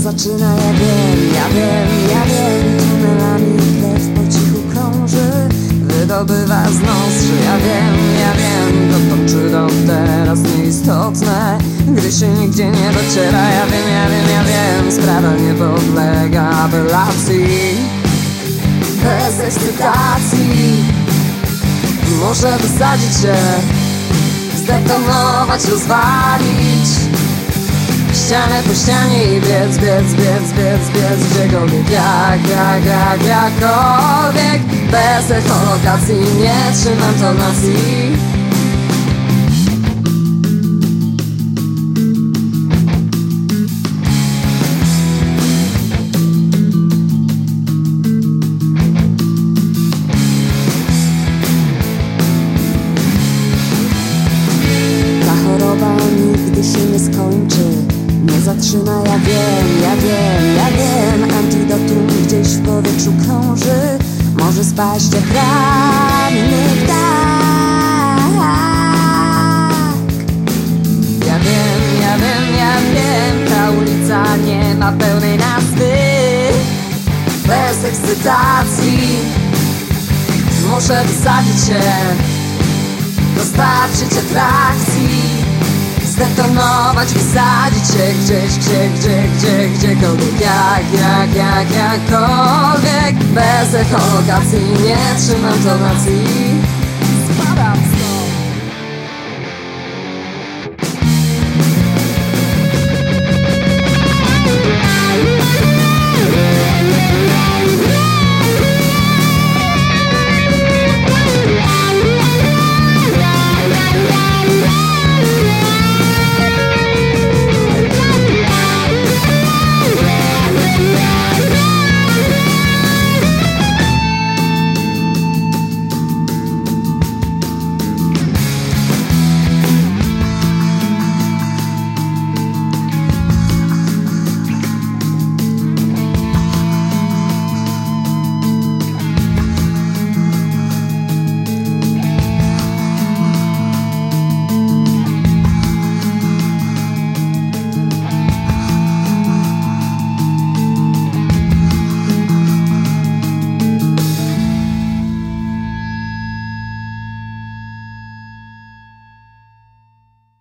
zaczyna, ja wiem, ja wiem, ja wiem. Tunelami krew po cichu krąży. Wydobywa z nozdrzy, ja wiem, ja wiem Dokąd czy do teraz nieistotne. Gdy się nigdzie nie dociera, ja wiem, ja wiem, ja wiem. Sprawa nie podlega apelacji. Bez ekscytacji Muszę wysadzić się Zdetonować, rozwalić Ścianę po ścianie i biec, biec, biec, biec, biec Gdziekolwiek, jak, jak, jak, jakkolwiek. Bez echolokacji nie trzymam tonacji Nie zatrzyma, ja wiem, ja wiem, ja wiem. Antidotum gdzieś w powietrzu krąży. Może spaść jak ranny ptak. Ja wiem, ja wiem, ja wiem. Ta ulica nie ma pełnej nazwy. Bez ekscytacji. Muszę wysadzić się. Dostarczyć atrakcji. Zdetonować, wysadzić się gdzieś, gdzie, gdzie, gdzie, gdziekolwiek Jak, jak, jak, jakkolwiek. Bez echolokacji nie trzymam tonacji